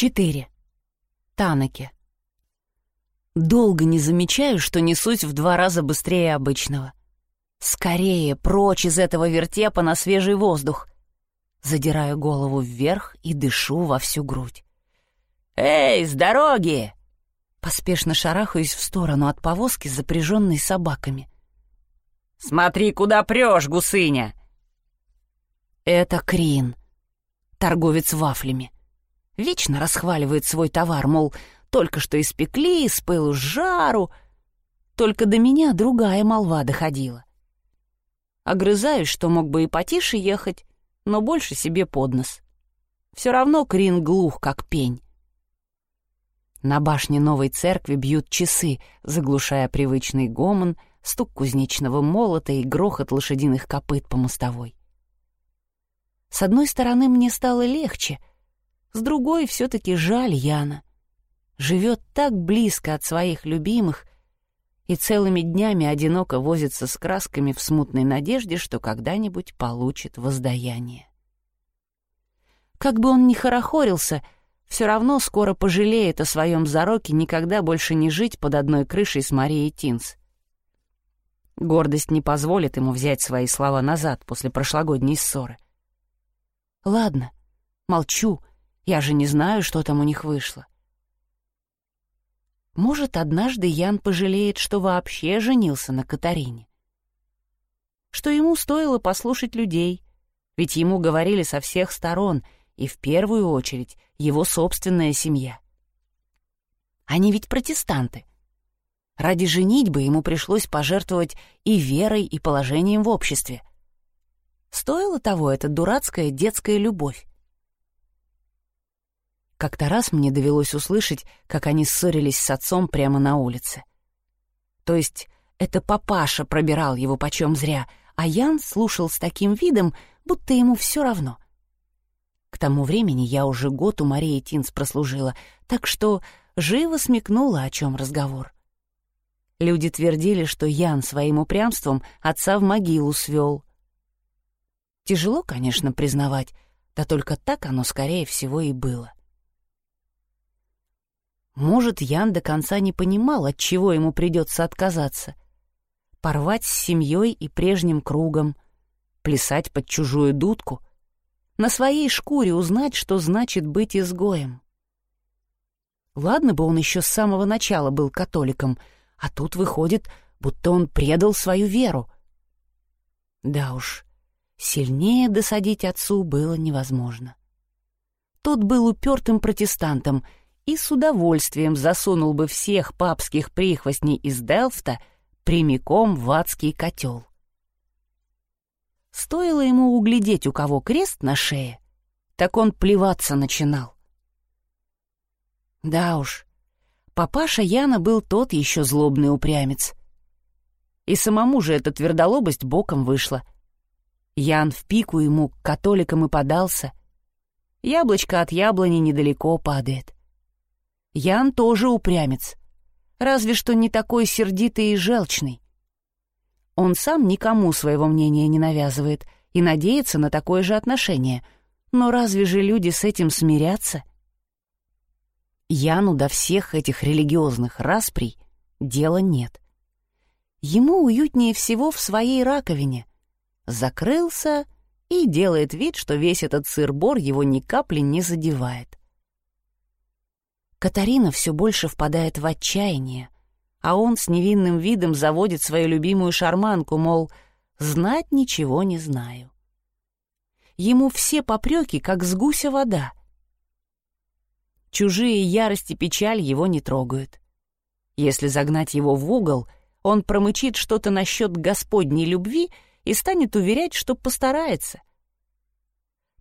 4. Танаки. Долго не замечаю, что несусь в два раза быстрее обычного. Скорее, прочь из этого вертепа на свежий воздух. Задираю голову вверх и дышу во всю грудь. «Эй, с дороги!» Поспешно шарахаюсь в сторону от повозки, запряженной собаками. «Смотри, куда прешь, гусыня!» Это Крин, торговец вафлями. Вечно расхваливает свой товар, мол, только что испекли, с пылу с жару. Только до меня другая молва доходила. Огрызаюсь, что мог бы и потише ехать, но больше себе под нос. Все равно Крин глух, как пень. На башне новой церкви бьют часы, заглушая привычный гомон, стук кузнечного молота и грохот лошадиных копыт по мостовой. С одной стороны, мне стало легче, с другой все-таки жаль Яна. Живет так близко от своих любимых и целыми днями одиноко возится с красками в смутной надежде, что когда-нибудь получит воздаяние. Как бы он ни хорохорился, все равно скоро пожалеет о своем зароке никогда больше не жить под одной крышей с Марией Тинс. Гордость не позволит ему взять свои слова назад после прошлогодней ссоры. Ладно, молчу, я же не знаю, что там у них вышло. Может, однажды Ян пожалеет, что вообще женился на Катарине. Что ему стоило послушать людей, ведь ему говорили со всех сторон, и в первую очередь его собственная семья. Они ведь протестанты. Ради женитьбы ему пришлось пожертвовать и верой, и положением в обществе. Стоило того эта дурацкая детская любовь. Как-то раз мне довелось услышать, как они ссорились с отцом прямо на улице. То есть это папаша пробирал его почем зря, а Ян слушал с таким видом, будто ему все равно. К тому времени я уже год у Марии Тинс прослужила, так что живо смекнула, о чем разговор. Люди твердили, что Ян своим упрямством отца в могилу свел. Тяжело, конечно, признавать, да только так оно, скорее всего, и было. Может, Ян до конца не понимал, от чего ему придется отказаться. Порвать с семьей и прежним кругом, плясать под чужую дудку, на своей шкуре узнать, что значит быть изгоем. Ладно бы он еще с самого начала был католиком, а тут выходит, будто он предал свою веру. Да уж, сильнее досадить отцу было невозможно. Тот был упертым протестантом — и с удовольствием засунул бы всех папских прихвостней из Делфта прямиком в адский котел. Стоило ему углядеть, у кого крест на шее, так он плеваться начинал. Да уж, папаша Яна был тот еще злобный упрямец. И самому же эта твердолобость боком вышла. Ян в пику ему к католикам и подался. Яблочко от яблони недалеко падает. Ян тоже упрямец, разве что не такой сердитый и желчный. Он сам никому своего мнения не навязывает и надеется на такое же отношение, но разве же люди с этим смирятся? Яну до всех этих религиозных расприй дела нет. Ему уютнее всего в своей раковине. Закрылся и делает вид, что весь этот сыр-бор его ни капли не задевает. Катарина все больше впадает в отчаяние, а он с невинным видом заводит свою любимую шарманку, мол, знать ничего не знаю. Ему все попреки, как с гуся вода. Чужие ярости печаль его не трогают. Если загнать его в угол, он промычит что-то насчет Господней любви и станет уверять, что постарается.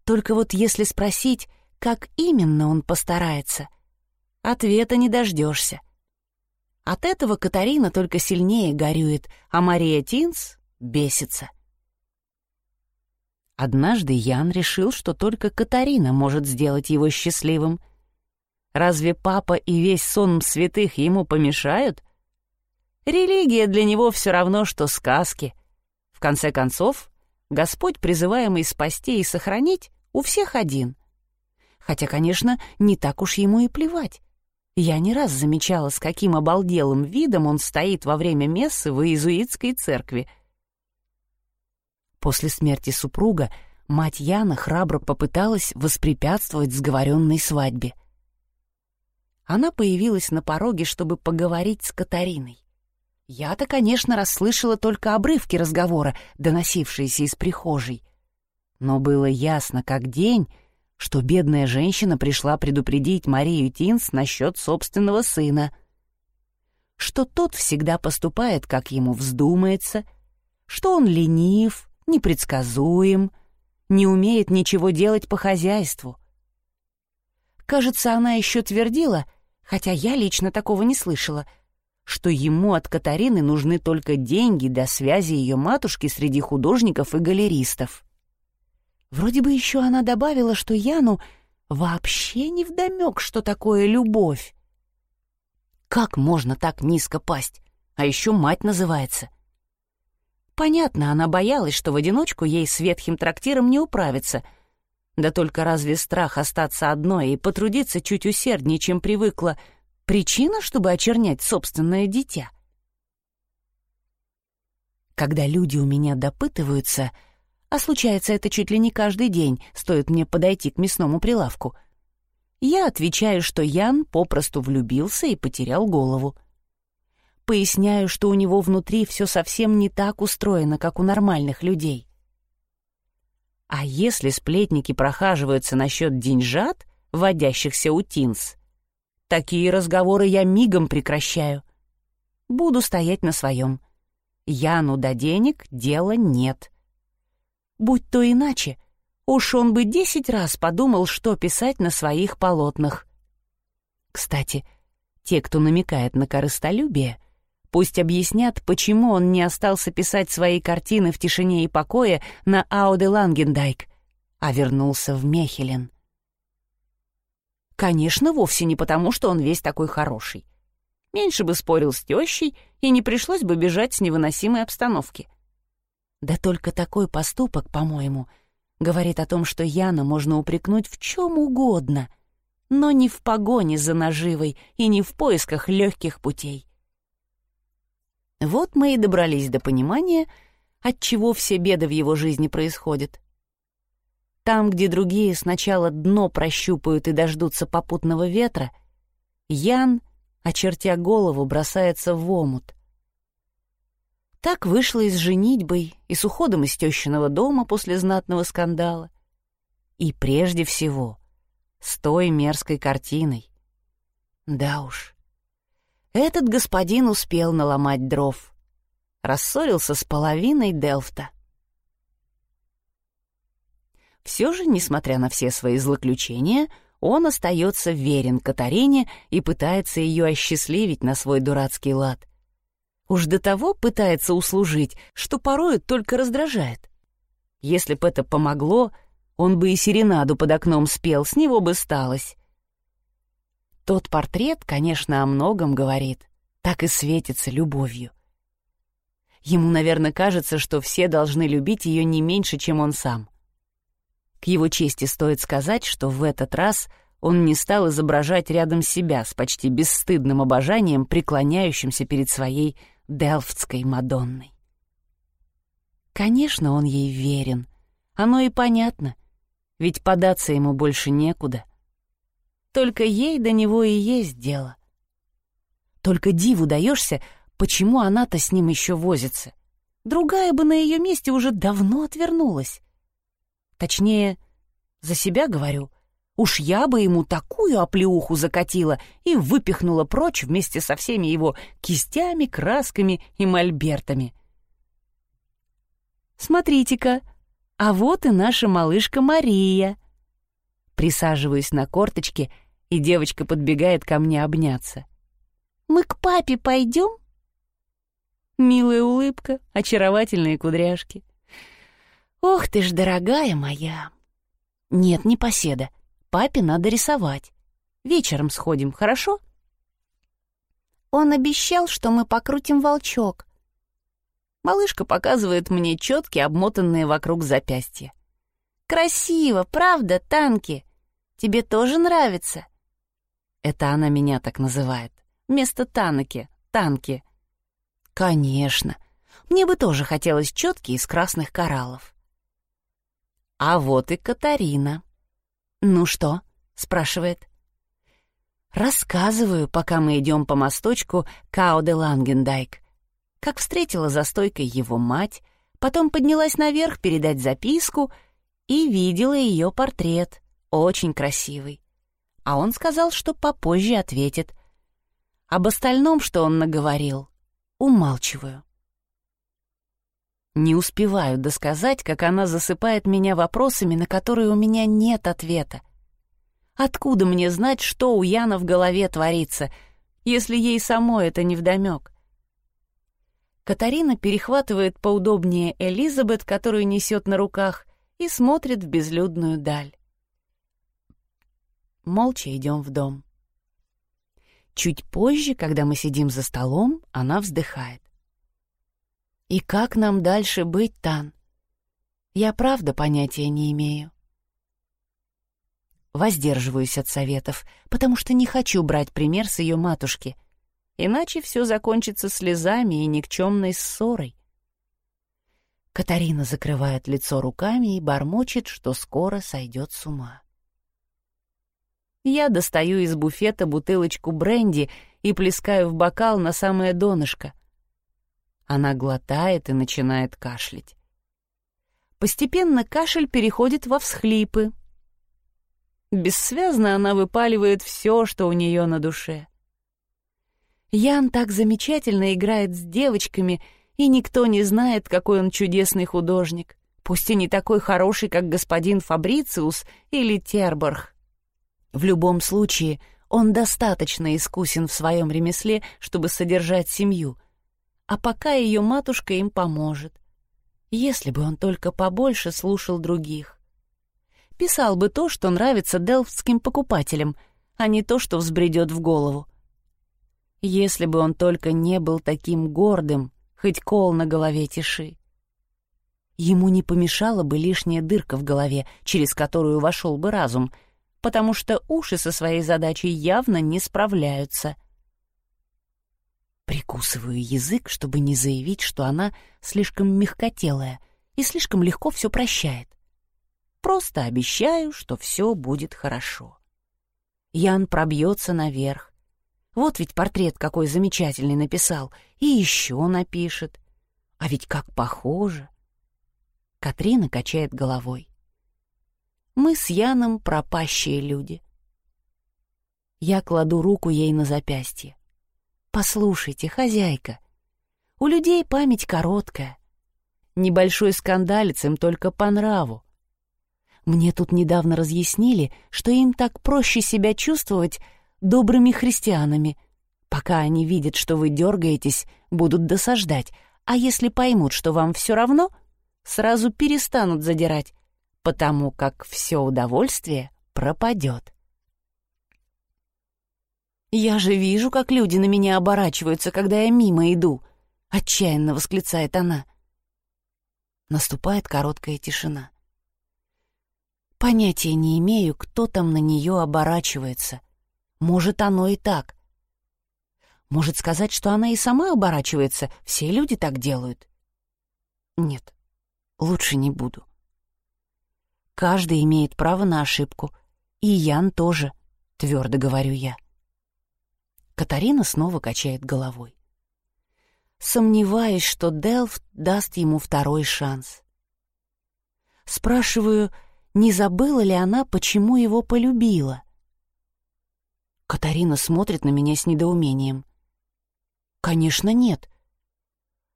Только вот если спросить, как именно он постарается, ответа не дождешься. От этого Катарина только сильнее горюет, а Мария Тинс бесится. Однажды Ян решил, что только Катарина может сделать его счастливым. Разве папа и весь сон святых ему помешают? Религия для него все равно, что сказки. В конце концов, Господь, призываемый спасти и сохранить, у всех один — Хотя, конечно, не так уж ему и плевать. Я не раз замечала, с каким обалделым видом он стоит во время мессы в иезуитской церкви. После смерти супруга мать Яна храбро попыталась воспрепятствовать сговоренной свадьбе. Она появилась на пороге, чтобы поговорить с Катариной. Я-то, конечно, расслышала только обрывки разговора, доносившиеся из прихожей. Но было ясно, как день, что бедная женщина пришла предупредить Марию Тинс насчет собственного сына. Что тот всегда поступает, как ему вздумается, что он ленив, непредсказуем, не умеет ничего делать по хозяйству. Кажется, она еще твердила, хотя я лично такого не слышала, что ему от Катарины нужны только деньги для связи ее матушки среди художников и галеристов. Вроде бы еще она добавила, что Яну вообще не вдомек, что такое любовь. Как можно так низко пасть? А еще мать называется. Понятно, она боялась, что в одиночку ей с ветхим трактиром не управиться. Да только разве страх остаться одной и потрудиться чуть усерднее, чем привыкла, причина, чтобы очернять собственное дитя? Когда люди у меня допытываются, а случается это чуть ли не каждый день, стоит мне подойти к мясному прилавку, я отвечаю, что Ян попросту влюбился и потерял голову. Поясняю, что у него внутри все совсем не так устроено, как у нормальных людей. А если сплетники прохаживаются насчет деньжат, водящихся у Тинс, такие разговоры я мигом прекращаю. Буду стоять на своем. Яну до денег дела нет. Будь то иначе, уж он бы десять раз подумал, что писать на своих полотнах. Кстати, те, кто намекает на корыстолюбие, Пусть объяснят, почему он не остался писать свои картины в тишине и покое на Ауде Лангендайк, а вернулся в Мехелен. Конечно, вовсе не потому, что он весь такой хороший. Меньше бы спорил с тещей, и не пришлось бы бежать с невыносимой обстановки. Да только такой поступок, по-моему, говорит о том, что Яна можно упрекнуть в чем угодно, но не в погоне за наживой и не в поисках легких путей. Вот мы и добрались до понимания, от чего все беды в его жизни происходят. Там, где другие сначала дно прощупают и дождутся попутного ветра, Ян, очертя голову, бросается в омут. Так вышло и с женитьбой, и с уходом из тещиного дома после знатного скандала. И прежде всего с той мерзкой картиной. Да уж, этот господин успел наломать дров. Рассорился с половиной Делфта. Все же, несмотря на все свои злоключения, он остается верен Катарине и пытается ее осчастливить на свой дурацкий лад. Уж до того пытается услужить, что порою только раздражает. Если б это помогло, он бы и серенаду под окном спел, с него бы сталось. Тот портрет, конечно, о многом говорит, так и светится любовью. Ему, наверное, кажется, что все должны любить ее не меньше, чем он сам. К его чести стоит сказать, что в этот раз он не стал изображать рядом себя с почти бесстыдным обожанием, преклоняющимся перед своей делфтской Мадонной. Конечно, он ей верен. Оно и понятно, ведь податься ему больше некуда — только ей до него и есть дело. Только диву даешься, почему она-то с ним еще возится. Другая бы на ее месте уже давно отвернулась. Точнее, за себя говорю, уж я бы ему такую оплеуху закатила и выпихнула прочь вместе со всеми его кистями, красками и мольбертами. «Смотрите-ка, а вот и наша малышка Мария!» Присаживаюсь на корточки — и девочка подбегает ко мне обняться. «Мы к папе пойдем?» Милая улыбка, очаровательные кудряшки. «Ох ты ж, дорогая моя!» «Нет, не поседа. Папе надо рисовать. Вечером сходим, хорошо?» «Он обещал, что мы покрутим волчок». Малышка показывает мне четки, обмотанные вокруг запястья. «Красиво, правда, танки?» тебе тоже нравится?» Это она меня так называет. Вместо Танаки — Танки. «Конечно. Мне бы тоже хотелось четки из красных кораллов». А вот и Катарина. «Ну что?» — спрашивает. Рассказываю, пока мы идем по мосточку Као Лангендайк. Как встретила за стойкой его мать, потом поднялась наверх передать записку и видела ее портрет, очень красивый. А он сказал, что попозже ответит. Об остальном, что он наговорил, умалчиваю. Не успеваю досказать, как она засыпает меня вопросами, на которые у меня нет ответа. Откуда мне знать, что у Яна в голове творится, если ей самой это невдомек? Катарина перехватывает поудобнее Элизабет, которую несет на руках, и смотрит в безлюдную даль. Молча идем в дом. Чуть позже, когда мы сидим за столом, она вздыхает. И как нам дальше быть, Тан? Я правда понятия не имею. Воздерживаюсь от советов, потому что не хочу брать пример с ее матушки, иначе все закончится слезами и никчемной ссорой. Катарина закрывает лицо руками и бормочет, что скоро сойдет с ума. Я достаю из буфета бутылочку бренди и плескаю в бокал на самое донышко — она глотает и начинает кашлять. Постепенно кашель переходит во всхлипы. Бессвязно она выпаливает все, что у нее на душе. Ян так замечательно играет с девочками, и никто не знает, какой он чудесный художник, пусть и не такой хороший, как господин Фабрициус или Терборх. В любом случае, он достаточно искусен в своем ремесле, чтобы содержать семью — а пока ее матушка им поможет. Если бы он только побольше слушал других. Писал бы то, что нравится делфтским покупателям, а не то, что взбредет в голову. Если бы он только не был таким гордым, хоть кол на голове тиши. Ему не помешала бы лишняя дырка в голове, через которую вошел бы разум, потому что уши со своей задачей явно не справляются — Прикусываю язык, чтобы не заявить, что она слишком мягкотелая и слишком легко все прощает. Просто обещаю, что все будет хорошо. Ян пробьется наверх. Вот ведь портрет какой замечательный написал. И еще напишет. А ведь как похоже. Катрина качает головой. Мы с Яном пропащие люди. Я кладу руку ей на запястье. Послушайте, хозяйка, у людей память короткая. Небольшой скандалец им только по нраву. Мне тут недавно разъяснили, что им так проще себя чувствовать добрыми христианами. Пока они видят, что вы дергаетесь, будут досаждать, а если поймут, что вам все равно, сразу перестанут задирать, потому как все удовольствие пропадет. «Я же вижу, как люди на меня оборачиваются, когда я мимо иду», — отчаянно восклицает она. Наступает короткая тишина. Понятия не имею, кто там на нее оборачивается. Может, оно и так. Может сказать, что она и сама оборачивается, все люди так делают. Нет, лучше не буду. Каждый имеет право на ошибку, и Ян тоже, твердо говорю я. Катарина снова качает головой. Сомневаюсь, что Делфт даст ему второй шанс. Спрашиваю, не забыла ли она, почему его полюбила. Катарина смотрит на меня с недоумением. Конечно, нет.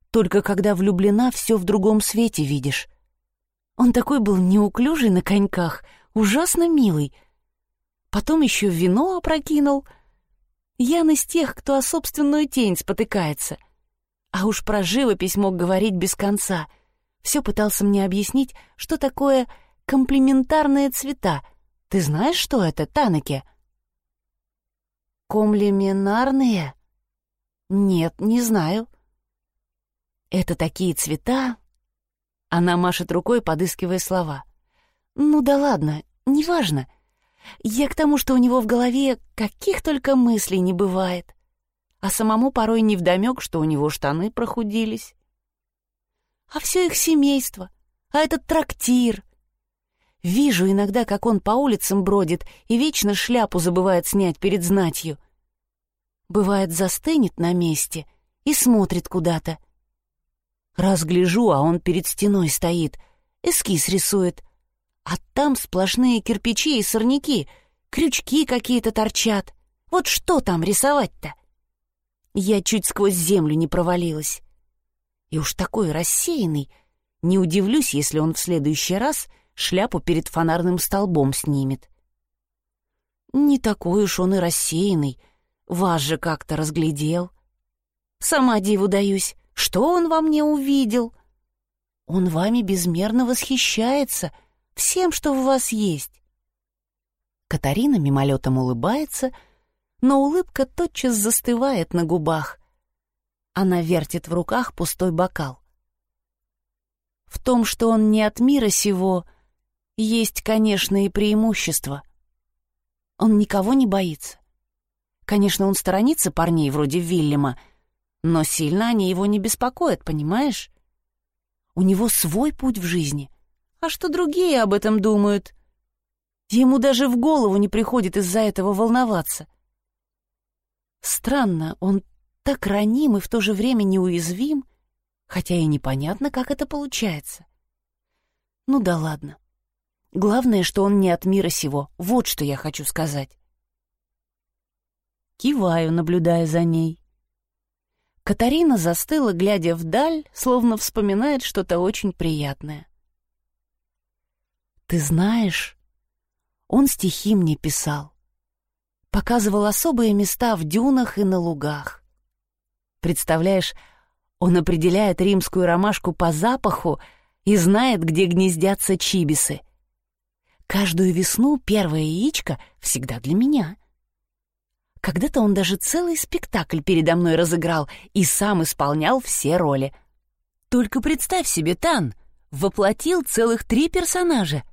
Только когда влюблена, все в другом свете видишь. Он такой был неуклюжий на коньках, ужасно милый. Потом еще вино опрокинул — Ян из тех, кто о собственную тень спотыкается. А уж про живопись мог говорить без конца. Все пытался мне объяснить, что такое комплементарные цвета. Ты знаешь, что это, Танаке? Комплементарные? Нет, не знаю. Это такие цвета... Она машет рукой, подыскивая слова. Ну да ладно, неважно. Я к тому, что у него в голове каких только мыслей не бывает. А самому порой невдомек, что у него штаны прохудились. А все их семейство, а этот трактир. Вижу иногда, как он по улицам бродит и вечно шляпу забывает снять перед знатью. Бывает, застынет на месте и смотрит куда-то. Разгляжу, а он перед стеной стоит, эскиз рисует — а там сплошные кирпичи и сорняки, крючки какие-то торчат. Вот что там рисовать-то? Я чуть сквозь землю не провалилась. И уж такой рассеянный, не удивлюсь, если он в следующий раз шляпу перед фонарным столбом снимет. Не такой уж он и рассеянный, вас же как-то разглядел. Сама диву даюсь, что он во мне увидел? Он вами безмерно восхищается — всем, что у вас есть. Катарина мимолетом улыбается, но улыбка тотчас застывает на губах. Она вертит в руках пустой бокал. В том, что он не от мира сего, есть, конечно, и преимущество. Он никого не боится. Конечно, он сторонится парней вроде Вильяма, но сильно они его не беспокоят, понимаешь? У него свой путь в жизни — а что другие об этом думают? Ему даже в голову не приходит из-за этого волноваться. Странно, он так раним и в то же время неуязвим, хотя и непонятно, как это получается. Ну да ладно. Главное, что он не от мира сего, вот что я хочу сказать. Киваю, наблюдая за ней. Катарина застыла, глядя вдаль, словно вспоминает что-то очень приятное. Ты знаешь, он стихи мне писал. Показывал особые места в дюнах и на лугах. Представляешь, он определяет римскую ромашку по запаху и знает, где гнездятся чибисы. Каждую весну первое яичко всегда для меня. Когда-то он даже целый спектакль передо мной разыграл и сам исполнял все роли. Только представь себе, Тан, воплотил целых три персонажа.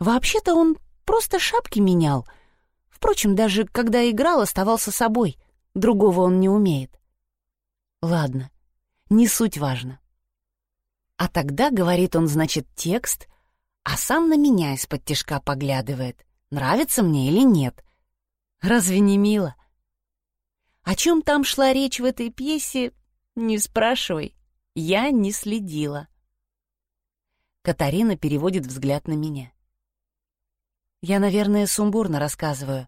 Вообще-то он просто шапки менял. Впрочем, даже когда играл, оставался собой. Другого он не умеет. Ладно, не суть важно. А тогда, говорит он, значит, текст, а сам на меня из-под тишка поглядывает. Нравится мне или нет? Разве не мило? О чем там шла речь в этой пьесе, не спрашивай. Я не следила. Катарина переводит взгляд на меня. Я, наверное, сумбурно рассказываю.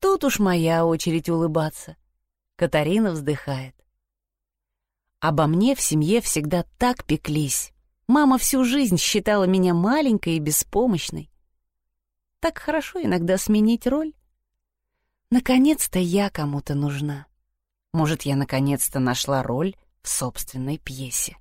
Тут уж моя очередь улыбаться. Катарина вздыхает. Обо мне в семье всегда так пеклись. Мама всю жизнь считала меня маленькой и беспомощной. Так хорошо иногда сменить роль. Наконец-то я кому-то нужна. Может, я наконец-то нашла роль в собственной пьесе.